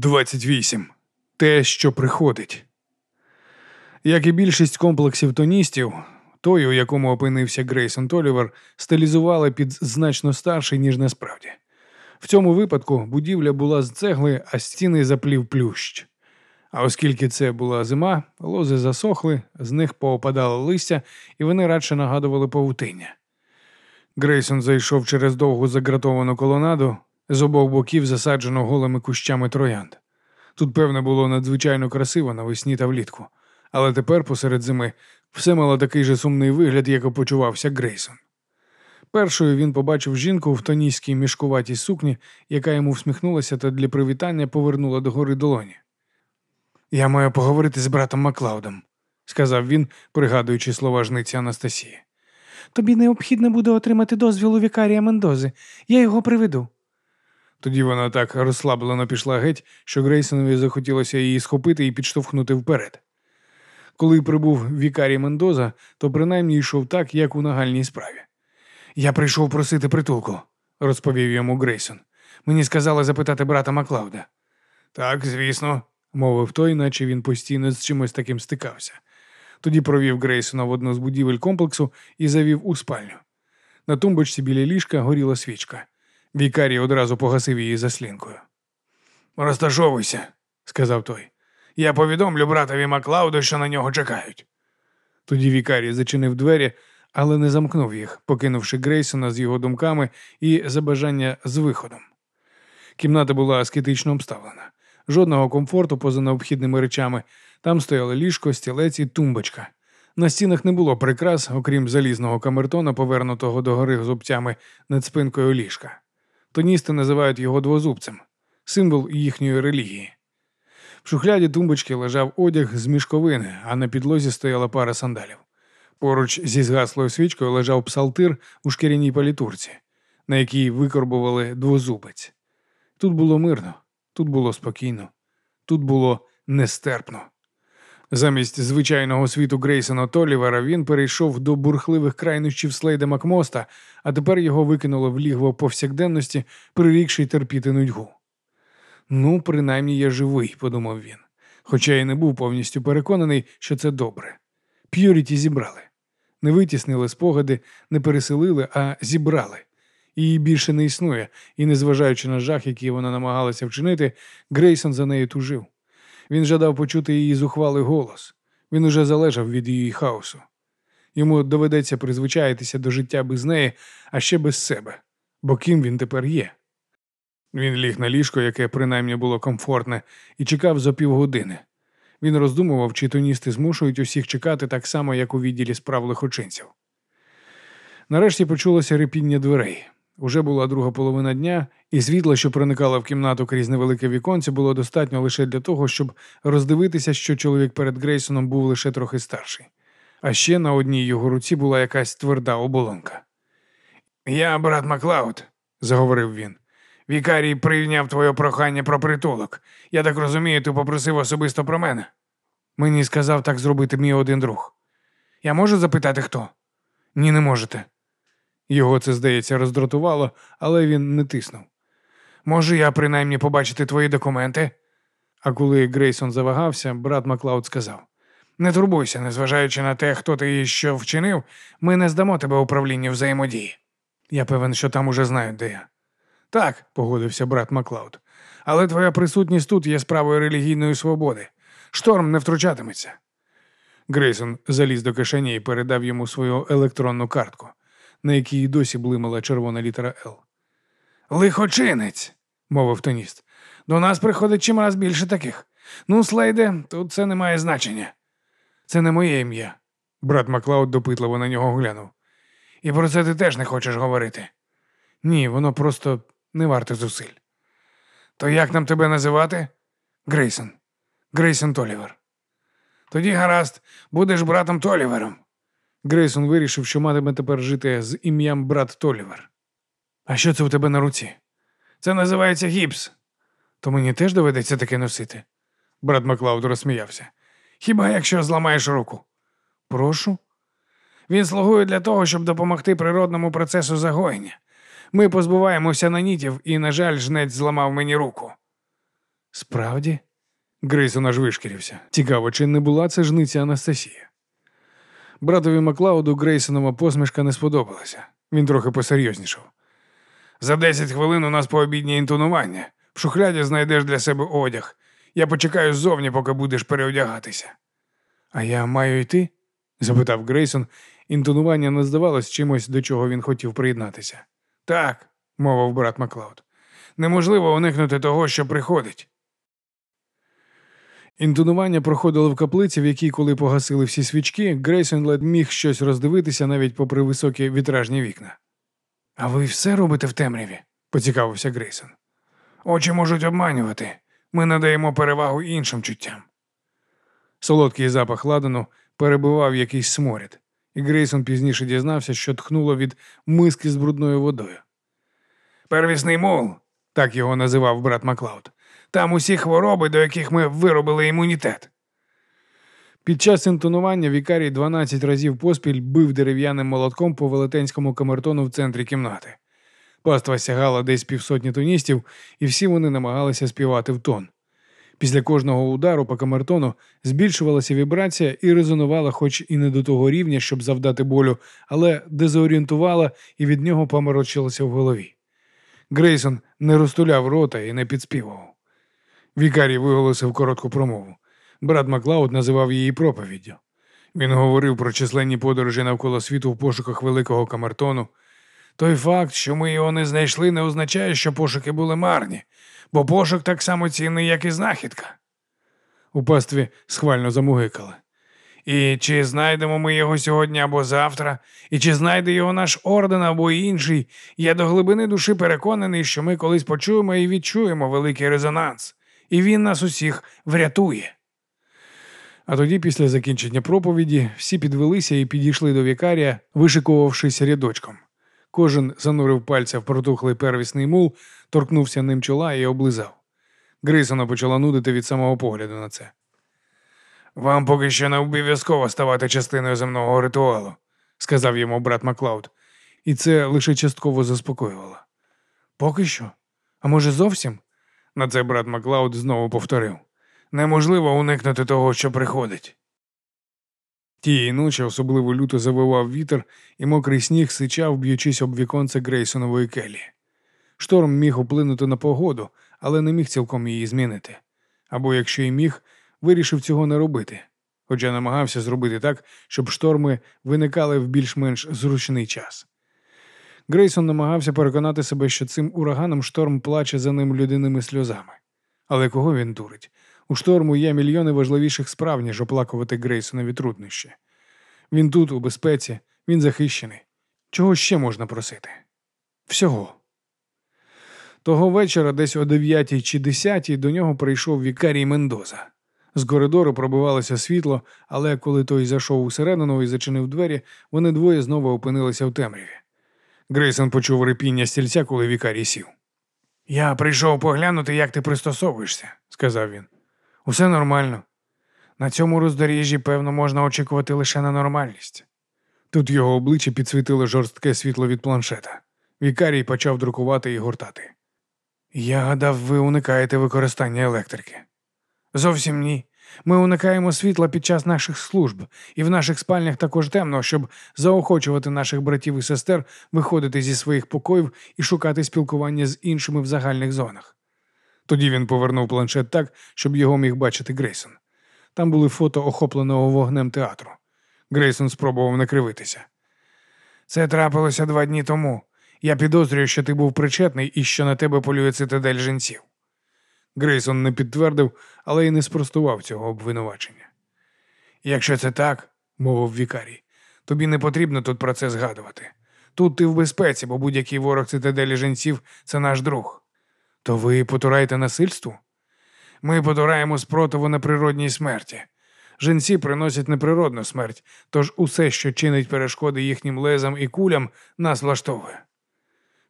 28. Те, що приходить. Як і більшість комплексів тоністів, той, у якому опинився Грейсон Толівер, стилізували під значно старший, ніж насправді. В цьому випадку будівля була з цегли, а стіни заплів плющ. А оскільки це була зима, лози засохли, з них поопадало листя, і вони радше нагадували павутиння. Грейсон зайшов через довгу загратовану колонаду, з обох боків засаджено голими кущами троянд. Тут, певне, було надзвичайно красиво навесні та влітку, але тепер, посеред зими, все мало такий же сумний вигляд, як і почувався Грейсон. Першою він побачив жінку в тонійській мішкуватій сукні, яка йому всміхнулася та для привітання повернула до гори долоні. Я маю поговорити з братом Маклаудом, сказав він, пригадуючи слова жниці Анастасії. Тобі необхідно буде отримати дозвіл у вікарія Мендози. Я його приведу. Тоді вона так розслаблено пішла геть, що Грейсонові захотілося її схопити і підштовхнути вперед. Коли прибув вікарій Мендоза, то принаймні йшов так, як у нагальній справі. Я прийшов просити притулку, розповів йому Грейсон. Мені сказали запитати брата Маклауда. Так, звісно, мовив той, наче він постійно з чимось таким стикався. Тоді провів Грейсона в одну з будівель комплексу і завів у спальню. На тумбочці біля ліжка горіла свічка. Вікарій одразу погасив її заслінкою. Розташовуйся, сказав той. Я повідомлю братові Маклауду, що на нього чекають. Тоді Вікарій зачинив двері, але не замкнув їх, покинувши Грейсона з його думками і забажання з виходом. Кімната була аскетично обставлена. Жодного комфорту поза необхідними речами. Там стояло ліжко, стілець і тумбочка. На стінах не було прикрас, окрім залізного камертона, повернутого до гори зубцями над спинкою ліжка. Тоністи називають його двозубцем, символ їхньої релігії. В шухляді тумбочки лежав одяг з мішковини, а на підлозі стояла пара сандалів. Поруч зі згаслою свічкою лежав псалтир у шкіряній палітурці, на якій викорбували двозубець. Тут було мирно, тут було спокійно, тут було нестерпно. Замість звичайного світу Грейсона Толівера він перейшов до бурхливих крайнощів Слейда Макмоста, а тепер його викинуло в лігво повсякденності, прирікши терпіти нудьгу. Ну, принаймні я живий, подумав він, хоча й не був повністю переконаний, що це добре. П'юріті зібрали. Не витіснили спогади, не переселили, а зібрали. Її більше не існує, і, незважаючи на жах, який вона намагалася вчинити, Грейсон за нею тужив. Він жадав почути її зухвалий голос. Він уже залежав від її хаосу. Йому доведеться призвичаїтися до життя без неї, а ще без себе. Бо ким він тепер є? Він ліг на ліжко, яке принаймні було комфортне, і чекав за півгодини. Він роздумував, чи тоністи змушують усіх чекати так само, як у відділі справ лихочинців. Нарешті почулося рипіння дверей. Уже була друга половина дня, і світло, що проникало в кімнату крізь невелике віконце, було достатньо лише для того, щоб роздивитися, що чоловік перед Грейсоном був лише трохи старший. А ще на одній його руці була якась тверда оболонка. Я брат Маклауд, заговорив він. Вікарій прийняв твоє прохання про притулок. Я так розумію, ти попросив особисто про мене. Мені сказав так зробити мій один друг. Я можу запитати хто? Ні, не можете. Його це, здається, роздратувало, але він не тиснув. Можу я принаймні побачити твої документи? А коли Грейсон завагався, брат Маклауд сказав: Не турбуйся, незважаючи на те, хто ти і що вчинив, ми не здамо тебе управлінню взаємодії. Я певен, що там уже знають, де я. Так, погодився брат Маклауд. Але твоя присутність тут є справою релігійної свободи. Шторм не втручатиметься. Грейсон заліз до кишені і передав йому свою електронну картку, на якій досі блимала червона літера Л. Лихочинець, мовив тоніст. До нас приходить чимраз більше таких. Ну, Слейде, тут це не має значення. Це не моє ім'я. Брат Маклауд допитливо на нього глянув. І про це ти теж не хочеш говорити. Ні, воно просто не варте зусиль. То як нам тебе називати? Грейсон. Грейсон Толівер. Тоді, гаразд, будеш братом Толівером. Грейсон вирішив, що матиме тепер жити з ім'ям брат Толівер. А що це у тебе на руці? Це називається гіпс. То мені теж доведеться таке носити. Брат Маклауд розсміявся. Хіба якщо зламаєш руку? Прошу. Він слугує для того, щоб допомогти природному процесу загоєння. Ми позбуваємося нанітів, і, на жаль, жнець зламав мені руку. Справді? Грейсон аж вишкірився. Цікаво, чи не була це жниця Анастасія? Братові Маклауду Грейсонова посмішка не сподобалася. Він трохи посерйознішав. За десять хвилин у нас пообіднє інтонування. В шухляді знайдеш для себе одяг. Я почекаю ззовні, поки будеш переодягатися. А я маю йти? запитав Грейсон. Інтонування не здавалось чимось, до чого він хотів приєднатися. Так, мовив брат Маклауд. Неможливо уникнути того, що приходить. Інтонування проходило в каплиці, в якій, коли погасили всі свічки, Грейсон ледь міг щось роздивитися навіть попри високі вітражні вікна. А ви все робите в темряві? поцікавився Грейсон. Очі можуть обманювати. Ми надаємо перевагу іншим чуттям. Солодкий запах ладану перебивав якийсь сморід, і Грейсон пізніше дізнався, що тхнуло від миски з брудною водою. Первісний мол, так його називав брат Маклауд. Там усі хвороби, до яких ми виробили імунітет. Під час інтонування Вікарій 12 разів поспіль бив дерев'яним молотком по велетенському камертону в центрі кімнати. Паства сягала десь півсотні тоністів, і всі вони намагалися співати в тон. Після кожного удару по камертону збільшувалася вібрація і резонувала, хоч і не до того рівня, щоб завдати болю, але дезорієнтувала і від нього поморочилося в голові. Грейсон не розтуляв рота і не підспівував. Вікарій виголосив коротку промову. Брат Маклауд називав її проповіддю. Він говорив про численні подорожі навколо світу в пошуках великого камертону. Той факт, що ми його не знайшли, не означає, що пошуки були марні, бо пошук так само цінний, як і знахідка. У пастві схвально замугикали. І чи знайдемо ми його сьогодні або завтра, і чи знайде його наш орден або інший, я до глибини душі переконаний, що ми колись почуємо і відчуємо великий резонанс, і він нас усіх врятує. А тоді, після закінчення проповіді, всі підвелися і підійшли до вікарія, вишикувавшись рядочком. Кожен занурив пальця в протухлий первісний мул, торкнувся ним чола і облизав. Грисона почала нудити від самого погляду на це. Вам поки що не обов'язково ставати частиною земного ритуалу, сказав йому брат Маклауд, і це лише частково заспокоювало. Поки що? А може, зовсім? На це брат Маклауд знову повторив. Неможливо уникнути того, що приходить. Тієї ночі особливо люто завивав вітер, і мокрий сніг сичав, б'ючись об віконце Грейсонової келі. Шторм міг вплинути на погоду, але не міг цілком її змінити. Або, якщо й міг, вирішив цього не робити, хоча намагався зробити так, щоб шторми виникали в більш-менш зручний час. Грейсон намагався переконати себе, що цим ураганом шторм плаче за ним людиними сльозами. Але кого він дурить? У шторму є мільйони важливіших справ, ніж оплакувати Грейсонові труднощі. Він тут, у безпеці, він захищений. Чого ще можна просити? Всього. Того вечора, десь о дев'ятій чи десятій, до нього прийшов вікарій Мендоза. З коридору пробивалося світло, але коли той зайшов усередину і зачинив двері, вони двоє знову опинилися в темряві. Грейсон почув репіння стільця, коли вікарій сів. Я прийшов поглянути, як ти пристосовуєшся, сказав він. Усе нормально. На цьому роздоріжжі, певно, можна очікувати лише на нормальність. Тут його обличчя підсвітило жорстке світло від планшета. Вікарій почав друкувати і гортати. Я гадав, ви уникаєте використання електрики. Зовсім ні. Ми уникаємо світла під час наших служб, і в наших спальнях також темно, щоб заохочувати наших братів і сестер виходити зі своїх покоїв і шукати спілкування з іншими в загальних зонах. Тоді він повернув планшет так, щоб його міг бачити Грейсон. Там були фото охопленого вогнем театру. Грейсон спробував накривитися. Це трапилося два дні тому. Я підозрюю, що ти був причетний і що на тебе полює цитадель жінців. Грейсон не підтвердив, але й не спростував цього обвинувачення. Якщо це так, мовив вікарій, тобі не потрібно тут про це згадувати. Тут ти в безпеці, бо будь-який ворог цитаделі жінців це наш друг. То ви потураєте насильству? Ми потураємо спротиву неприродній смерті. Жінці приносять неприродну смерть, тож усе, що чинить перешкоди їхнім лезам і кулям, нас влаштовує.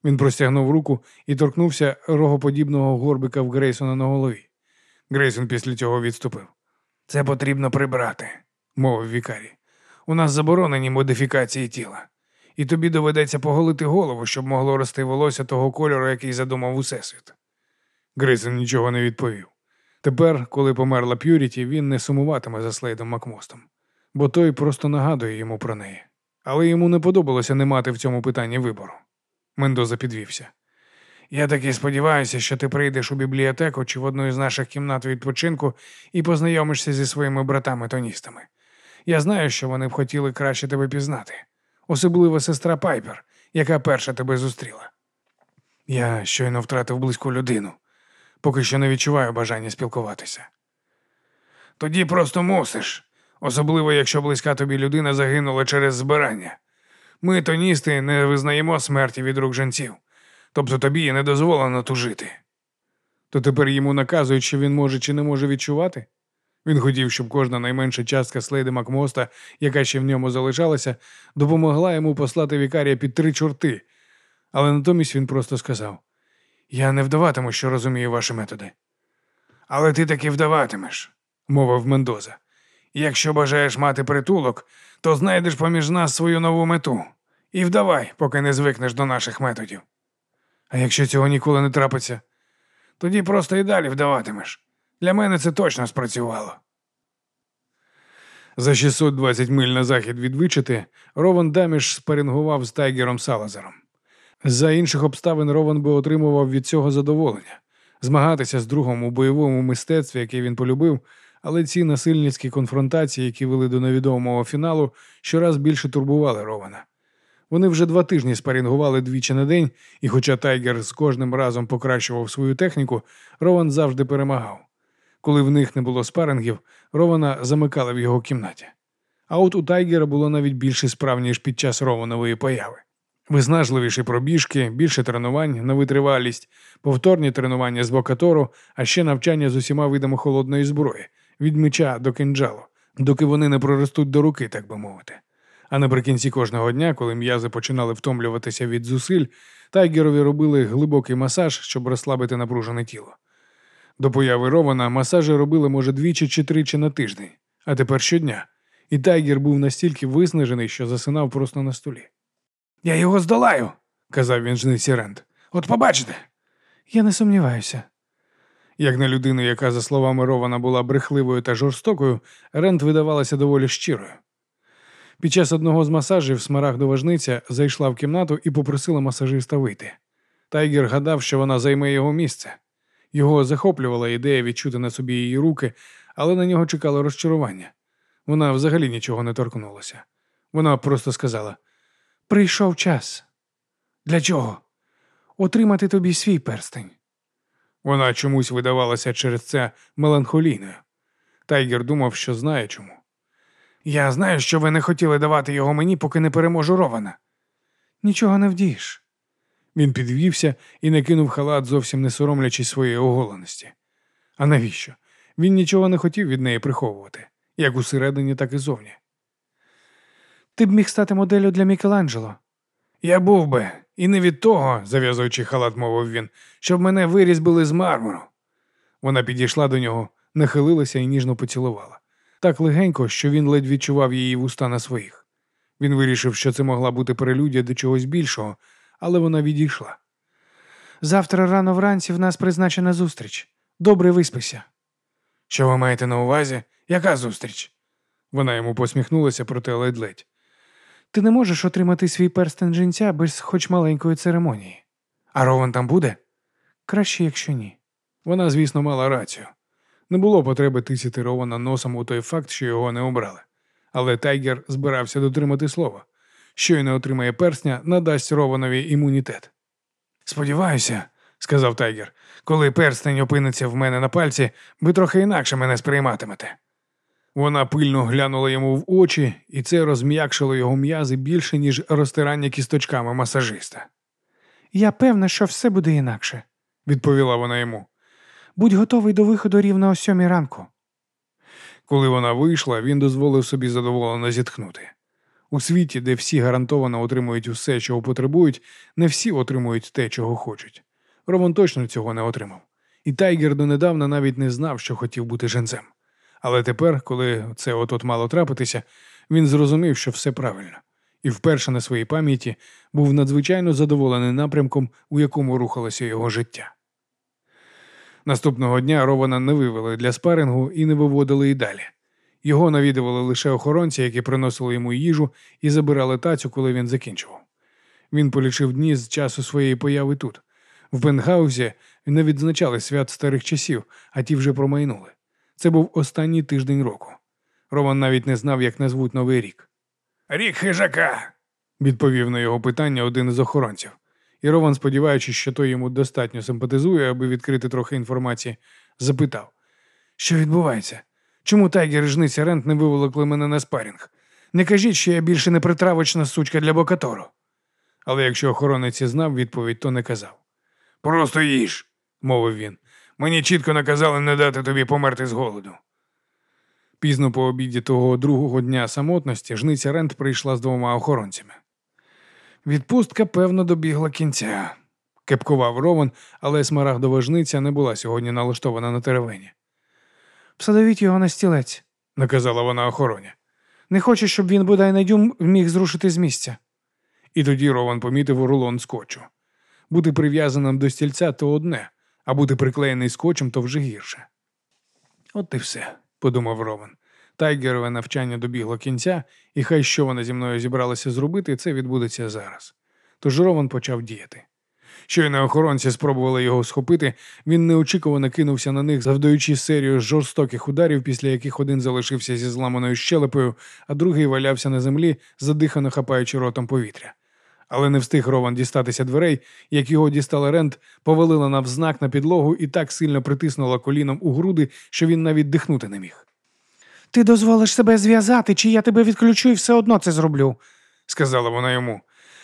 Він простягнув руку і торкнувся рогоподібного горбика в Грейсона на голові. Грейсон після цього відступив. Це потрібно прибрати, мовив вікарій. У нас заборонені модифікації тіла, і тобі доведеться поголити голову, щоб могло рости волосся того кольору, який задумав Усесвіт. Грейсон нічого не відповів. Тепер, коли померла П'юріті, він не сумуватиме за Слейдом Макмостом, бо той просто нагадує йому про неї. Але йому не подобалося не мати в цьому питанні вибору. Мендоза підвівся. Я таки сподіваюся, що ти прийдеш у бібліотеку чи в одну із наших кімнат відпочинку і познайомишся зі своїми братами-тоністами. Я знаю, що вони б хотіли краще тебе пізнати, особливо сестра Пайпер, яка перша тебе зустріла. Я щойно втратив близьку людину, поки що не відчуваю бажання спілкуватися. Тоді просто мусиш, особливо якщо близька тобі людина загинула через збирання. Ми, тоністи, не визнаємо смерті від рук жінців, тобто тобі не дозволено тужити. То тепер йому наказують, що він може чи не може відчувати? Він хотів, щоб кожна найменша частка Слейди Макмоста, яка ще в ньому залишалася, допомогла йому послати вікарія під три чорти, але натомість він просто сказав: Я не вдаватиму, що розумію ваші методи. Але ти таки вдаватимеш, мовив Мендоза. Якщо бажаєш мати притулок, то знайдеш поміж нас свою нову мету. І вдавай, поки не звикнеш до наших методів. А якщо цього ніколи не трапиться, тоді просто і далі вдаватимеш. Для мене це точно спрацювало. За 620 миль на захід від Вичити Рован Даміш спарингував з Тайгером Салазаром. За інших обставин Рован би отримував від цього задоволення змагатися з другом у бойовому мистецтві, яке він полюбив, але ці насильницькі конфронтації, які вели до невідомого фіналу, щораз більше турбували Рована. Вони вже два тижні спарінгували двічі на день, і хоча Тайгер з кожним разом покращував свою техніку, Рован завжди перемагав. Коли в них не було спарингів, Рована замикали в його кімнаті. А от у Тайгера було навіть більше справ, ніж під час Рованової появи. Виснажливіші пробіжки, більше тренувань на витривалість, повторні тренування з бокатору, а ще навчання з усіма видами холодної зброї, від меча до кинджалу, доки вони не проростуть до руки, так би мовити. А наприкінці кожного дня, коли м'язи починали втомлюватися від зусиль, тайгерові робили глибокий масаж, щоб розслабити напружене тіло. До появи Рована масажі робили, може, двічі чи тричі на тиждень, а тепер щодня. І Тайгер був настільки виснажений, що засинав просто на столі. Я його здолаю, казав він жниці Рент. От побачите. Я не сумніваюся. Як на людину, яка, за словами Рована, була брехливою та жорстокою, Рент видавалася доволі щирою. Під час одного з масажів смарагдова жниця зайшла в кімнату і попросила масажиста вийти. Тайгер гадав, що вона займе його місце. Його захоплювала ідея відчути на собі її руки, але на нього чекало розчарування. Вона взагалі нічого не торкнулася. Вона просто сказала: Прийшов час Для чого? отримати тобі свій перстень. Вона чомусь видавалася через це меланхолійною. Тайгер думав, що знає чому. Я знаю, що ви не хотіли давати його мені, поки не переможу Рована. Нічого не вдієш. Він підвівся і накинув халат, зовсім не соромлячись своєї оголеності. А навіщо? Він нічого не хотів від неї приховувати, як усередині, так і зовні. Ти б міг стати моделлю для Мікеланджело. Я був би, і не від того, зав'язуючи халат, мовив він, щоб мене вирізбили з мармуру. Вона підійшла до нього, нахилилася і ніжно поцілувала. Так легенько, що він ледь відчував її вуста на своїх. Він вирішив, що це могла бути перелюдя до чогось більшого, але вона відійшла. Завтра рано вранці в нас призначена зустріч. Добре виспися. Що ви маєте на увазі? Яка зустріч? Вона йому посміхнулася, проте ледь-ледь. Ти не можеш отримати свій перстень женця без хоч маленької церемонії. А Рован там буде? Краще, якщо ні. Вона, звісно, мала рацію. Не було потреби тицяти Рована носом у той факт, що його не обрали. Але Тайгер збирався дотримати слова. Щойно отримає персня, надасть Рованові імунітет. Сподіваюся, сказав Тайгер, коли перстень опиниться в мене на пальці, ви трохи інакше мене сприйматимете. Вона пильно глянула йому в очі, і це розм'якшило його м'язи більше, ніж розтирання кісточками масажиста. Я певна, що все буде інакше. Відповіла вона йому. Будь готовий до виходу рівно о сьомій ранку. Коли вона вийшла, він дозволив собі задоволено зітхнути. У світі, де всі гарантовано отримують усе, чого потребують, не всі отримують те, чого хочуть. Рован точно цього не отримав. І Тайгер донедавна навіть не знав, що хотів бути женцем. Але тепер, коли це от-от мало трапитися, він зрозумів, що все правильно, і вперше на своїй пам'яті був надзвичайно задоволений напрямком, у якому рухалося його життя. Наступного дня Рована не вивели для спарингу і не виводили і далі. Його навідували лише охоронці, які приносили йому їжу і забирали тацю, коли він закінчував. Він полічив дні з часу своєї появи тут. В Бенгаузі не відзначали свят старих часів, а ті вже промайнули. Це був останній тиждень року. Роман навіть не знав, як назвуть новий рік. Рік хижака, відповів на його питання один із охоронців. І Рован, сподіваючись, що той йому достатньо симпатизує, аби відкрити трохи інформації, запитав: Що відбувається? Чому Тайгер і жниця Рент не виволокли мене на спарінг? Не кажіть, що я більше не притравочна сучка для Бокатору. Але якщо охоронець і знав відповідь, то не казав. Просто їж, мовив він. Мені чітко наказали не дати тобі померти з голоду. Пізно по обіді того другого дня самотності жниця Рент прийшла з двома охоронцями. Відпустка, певно, добігла кінця, кепкував Рован, але смарагдова жниця не була сьогодні налаштована на теревені. Всадовіть його на стілець. наказала вона охороні. Не хочу, щоб він бодай на дюм міг зрушити з місця. І тоді Рован помітив рулон скотчу. Бути прив'язаним до стільця то одне, а бути приклеєний скотчем то вже гірше. От і все, подумав Рован. Тайгерове навчання добігло кінця, і хай що вона зі мною зібралася зробити, це відбудеться зараз. Тож Рован почав діяти. Щойно охоронці спробували його схопити, він неочікувано кинувся на них, завдаючи серію жорстоких ударів, після яких один залишився зі зламаною щелепою, а другий валявся на землі, задихано хапаючи ротом повітря. Але не встиг Рован дістатися дверей, як його дістала Рент, повалила навзнак на підлогу і так сильно притиснула коліном у груди, що він навіть дихнути не міг. Ти дозволиш себе зв'язати, чи я тебе відключу і все одно це зроблю. сказала вона йому.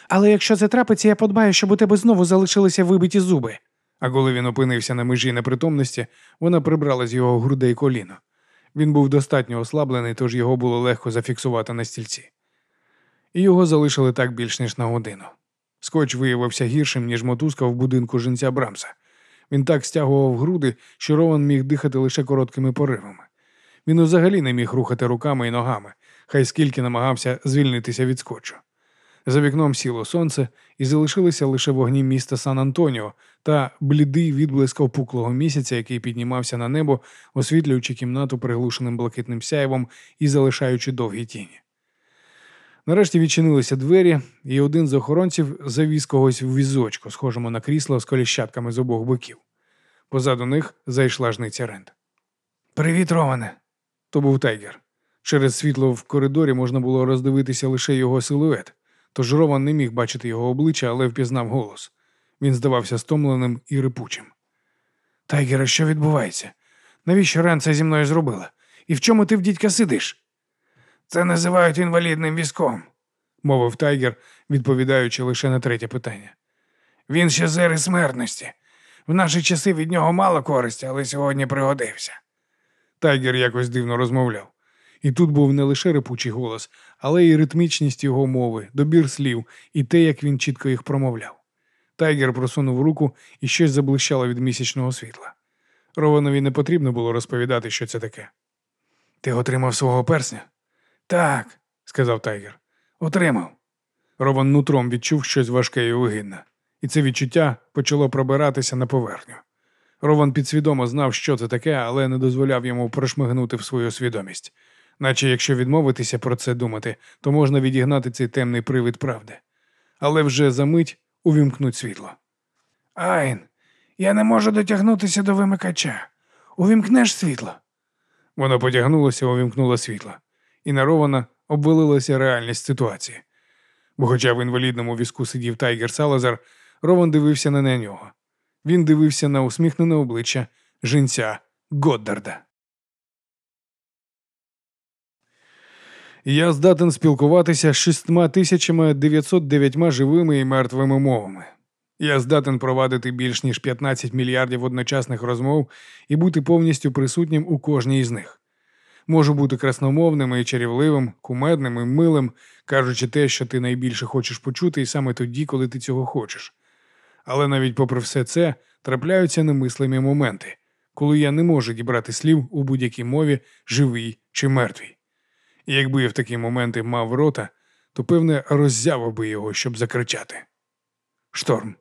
Але якщо це трапиться, я подбаю, щоб у тебе знову залишилися вибиті зуби. А коли він опинився на межі непритомності, вона прибрала з його грудей коліно. Він був достатньо ослаблений, тож його було легко зафіксувати на стільці. І його залишили так більш ніж на годину. Скотч виявився гіршим, ніж мотузка в будинку жінця Брамса. Він так стягував груди, що Рован міг дихати лише короткими поривами. Він взагалі не міг рухати руками і ногами, хай скільки намагався звільнитися від скотчу. За вікном сіло сонце, і залишилися лише вогні міста Сан Антоніо та блідий відблиск опуклого місяця, який піднімався на небо, освітлюючи кімнату приглушеним блакитним сяєвом і залишаючи довгі тіні. Нарешті відчинилися двері, і один з охоронців завіз когось в візочку, схожому на крісло з коліщатками з обох боків. Позаду них зайшла жниця Рент. Привіт, Роване. То був Тайгер. Через світло в коридорі можна було роздивитися лише його силует, тож Рован не міг бачити його обличчя, але впізнав голос. Він здавався стомленим і рипучим. Тайгере, що відбувається? Навіщо Рент це зі мною зробила? І в чому ти в дідька сидиш? Це називають інвалідним візком, мовив Тайгер, відповідаючи лише на третє питання. Він ще з ери смертності. В наші часи від нього мало користі, але сьогодні пригодився. Тайгер якось дивно розмовляв. І тут був не лише рипучий голос, але й ритмічність його мови, добір слів і те, як він чітко їх промовляв. Тайгер просунув руку і щось заблищало від місячного світла. Рованові не потрібно було розповідати, що це таке. Ти отримав свого персня? Так, сказав Тайгер. Отримав. Рован нутром відчув щось важке і огидне, і це відчуття почало пробиратися на поверхню. Рован підсвідомо знав, що це таке, але не дозволяв йому прошмигнути в свою свідомість. Наче якщо відмовитися про це думати, то можна відігнати цей темний привид правди. Але вже за мить увімкнуть світло. Айн, я не можу дотягнутися до вимикача. Увімкнеш світло. Воно потягнулося, увімкнуло світло, і на Рована обвалилася реальність ситуації. Бо, хоча в інвалідному візку сидів Тайгер Салазар, Рован дивився не на нього. Він дивився на усміхнене обличчя жінця Годдарда. Я здатен спілкуватися з шістьма тисячами 909 живими і мертвими мовами. Я здатен провадити більш ніж 15 мільярдів одночасних розмов і бути повністю присутнім у кожній із них. Можу бути красномовним і чарівливим, кумедним і милим, кажучи те, що ти найбільше хочеш почути, і саме тоді, коли ти цього хочеш. Але навіть попри все це трапляються немислимі моменти, коли я не можу дібрати слів у будь-якій мові, живий чи мертвій. І якби я в такі моменти мав рота, то певне роззявив би його, щоб закричати. Шторм.